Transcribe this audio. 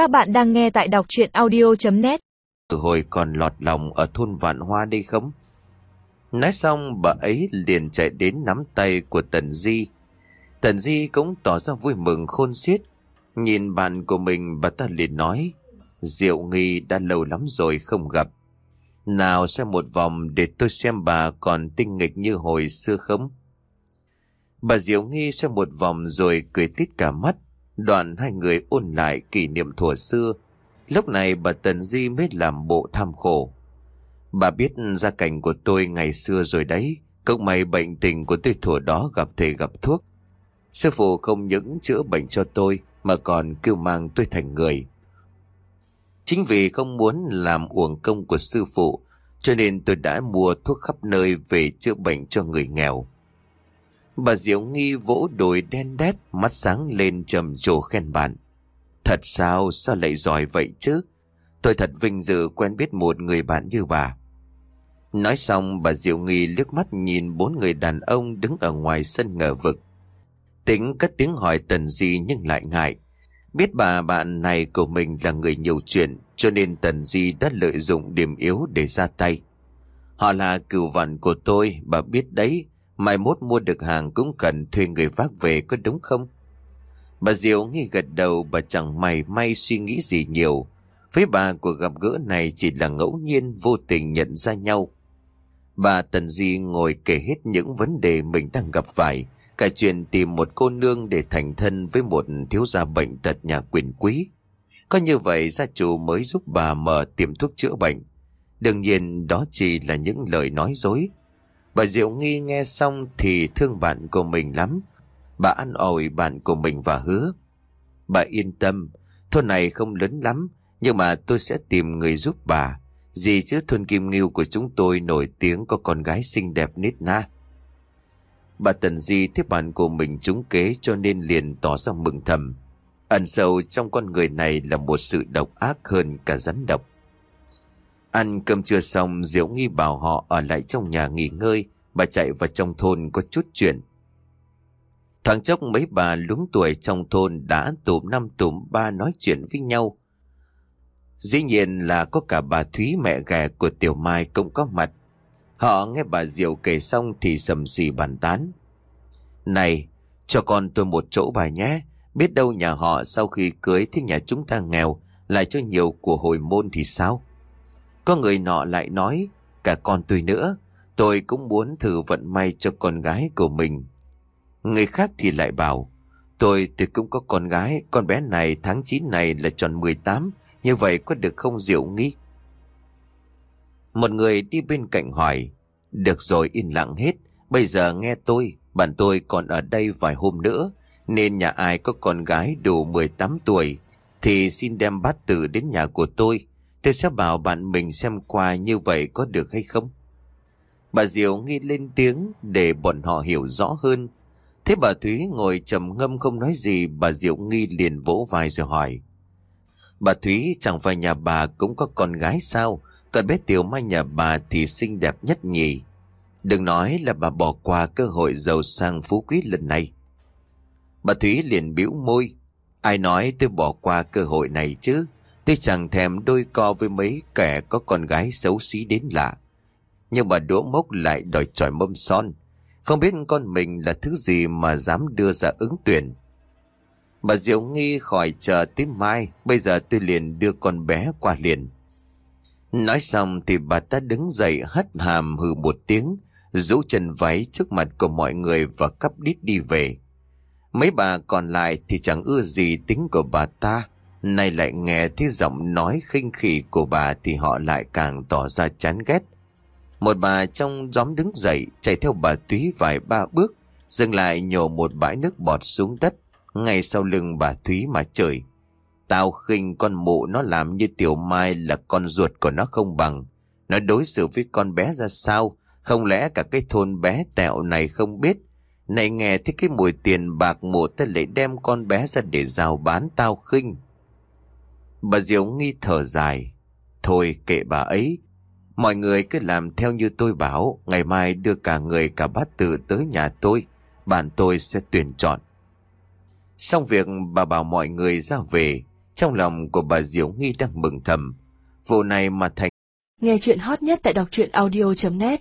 Các bạn đang nghe tại đọc chuyện audio.net Từ hồi còn lọt lòng ở thôn Vạn Hoa đây không? Nói xong, bà ấy liền chạy đến nắm tay của Tần Di. Tần Di cũng tỏ ra vui mừng khôn xiết. Nhìn bạn của mình, bà ta liền nói, Diệu Nghi đã lâu lắm rồi không gặp. Nào xem một vòng để tôi xem bà còn tinh nghịch như hồi xưa không? Bà Diệu Nghi xem một vòng rồi cười tít cả mắt. Đoạn hai người ôn lại kỷ niệm thuở xưa. Lúc này bà Tần Di mới làm bộ tham khổ. Bà biết gia cảnh của tôi ngày xưa rồi đấy. Cốc may bệnh tình của tôi thuở đó gặp thầy gặp thuốc. Sư phụ không những chữa bệnh cho tôi, mà còn kêu mang tôi thành người. Chính vì không muốn làm uổng công của sư phụ, cho nên tôi đã mua thuốc khắp nơi về chữa bệnh cho người nghèo. Bà Diệu Nghi vỗ đồi đen đét, mắt sáng lên trầm trồ khen bạn. Thật sao, sao lại giỏi vậy chứ? Tôi thật vinh dự quen biết một người bạn như bà. Nói xong bà Diệu Nghi liếc mắt nhìn bốn người đàn ông đứng ở ngoài sân ngờ vực. Tính cất tiếng hỏi Tần Di nhưng lại ngại. Biết bà bạn này của mình là người nhiều chuyện cho nên Tần Di đã lợi dụng điểm yếu để ra tay. Họ là cửu vận của tôi, bà biết đấy, mai mốt mua được hàng cũng cần thuê người vác về có đúng không? Bà Diệu nghi gật đầu, bà chẳng mày may suy nghĩ gì nhiều. Với bà, cuộc gặp gỡ này chỉ là ngẫu nhiên, vô tình nhận ra nhau. Bà Tần Di ngồi kể hết những vấn đề mình đang gặp phải. Cả chuyện tìm một cô nương để thành thân với một thiếu gia bệnh tật nhà quyền quý. Có như vậy, gia chủ mới giúp bà mở tiệm thuốc chữa bệnh. Đương nhiên, đó chỉ là những lời nói dối. Bà Diệu Nghi nghe xong thì thương bạn của mình lắm. Bà ăn ổi bạn của mình và hứa. Bà yên tâm, thôn này không lớn lắm, nhưng mà tôi sẽ tìm người giúp bà. Gì chứ thôn Kim Nghiêu của chúng tôi nổi tiếng có con gái xinh đẹp nít na. Bà Tần Di thấy bạn của mình trúng kế cho nên liền tỏ ra mừng thầm. Ẩn sâu trong con người này là một sự độc ác hơn cả rắn độc. Ăn cơm trưa xong Diệu Nghi bảo họ ở lại trong nhà nghỉ ngơi. Bà chạy vào trong thôn có chút chuyện. Thoáng chốc mấy bà lúng tuổi trong thôn đã tụm năm tụm ba nói chuyện với nhau. Dĩ nhiên là có cả bà Thúy mẹ ghẻ của Tiểu Mai cũng có mặt. Họ nghe bà Diệu kể xong thì sầm xì bàn tán. Này, cho con tôi một chỗ bà nhé. Biết đâu nhà họ sau khi cưới thì nhà chúng ta nghèo, Lại cho nhiều của hồi môn thì sao? Có người nọ lại nói, cả con tôi nữa, tôi cũng muốn thử vận may cho con gái của mình. Người khác thì lại bảo, tôi thì cũng có con gái, con bé này tháng 9 này là tròn 18, như vậy có được không Diệu Nghi? Một người đi bên cạnh hỏi, được rồi yên lặng hết, bây giờ nghe tôi, bạn tôi còn ở đây vài hôm nữa, nên nhà ai có con gái đủ 18 tuổi thì xin đem bát tử đến nhà của tôi. Tôi sẽ bảo bạn mình xem qua như vậy có được hay không? Bà Diệu nghi lên tiếng để bọn họ hiểu rõ hơn. Thế bà Thúy ngồi trầm ngâm không nói gì, bà Diệu nghi liền vỗ vai rồi hỏi. Bà Thúy chẳng phải nhà bà cũng có con gái sao? Còn bé Tiểu Mai nhà bà thì xinh đẹp nhất nhỉ? Đừng nói là bà bỏ qua cơ hội giàu sang phú quý lần này. Bà Thúy liền biểu môi. Ai nói tôi bỏ qua cơ hội này chứ? Tôi chẳng thèm đôi co với mấy kẻ có con gái xấu xí đến lạ. Nhưng mà đỗ mốc lại đòi tròi mâm son. Không biết con mình là thứ gì mà dám đưa ra ứng tuyển. Bà Diệu nghi khỏi chờ tới mai, bây giờ tôi liền đưa con bé qua liền. Nói xong thì bà ta đứng dậy hất hàm hừ một tiếng, rũ chân váy trước mặt của mọi người và cắp đít đi về. Mấy bà còn lại thì chẳng ưa gì tính của bà ta, Nay lại nghe thấy giọng nói khinh khỉ của bà thì họ lại càng tỏ ra chán ghét. Một bà trong gióm đứng dậy chạy theo bà Thúy vài ba bước, dừng lại nhổ một bãi nước bọt xuống đất, ngay sau lưng bà Thúy mà chửi. Tao khinh con mụ nó làm như tiểu mai là con ruột của nó không bằng. Nó đối xử với con bé ra sao? Không lẽ cả cái thôn bé tẹo này không biết? Này nghe thấy cái mùi tiền bạc mụ ta lại đem con bé ra để rào bán tao khinh. Bà Diệu nghi thở dài. Thôi kệ bà ấy. Mọi người cứ làm theo như tôi bảo. Ngày mai đưa cả người, cả bát tự tới nhà tôi. Bạn tôi sẽ tuyển chọn. Xong việc, bà bảo mọi người ra về. Trong lòng của bà Diệu Nghi đang mừng thầm. Vụ này mà thành Nghe chuyện hot nhất tại đọc truyện audio.net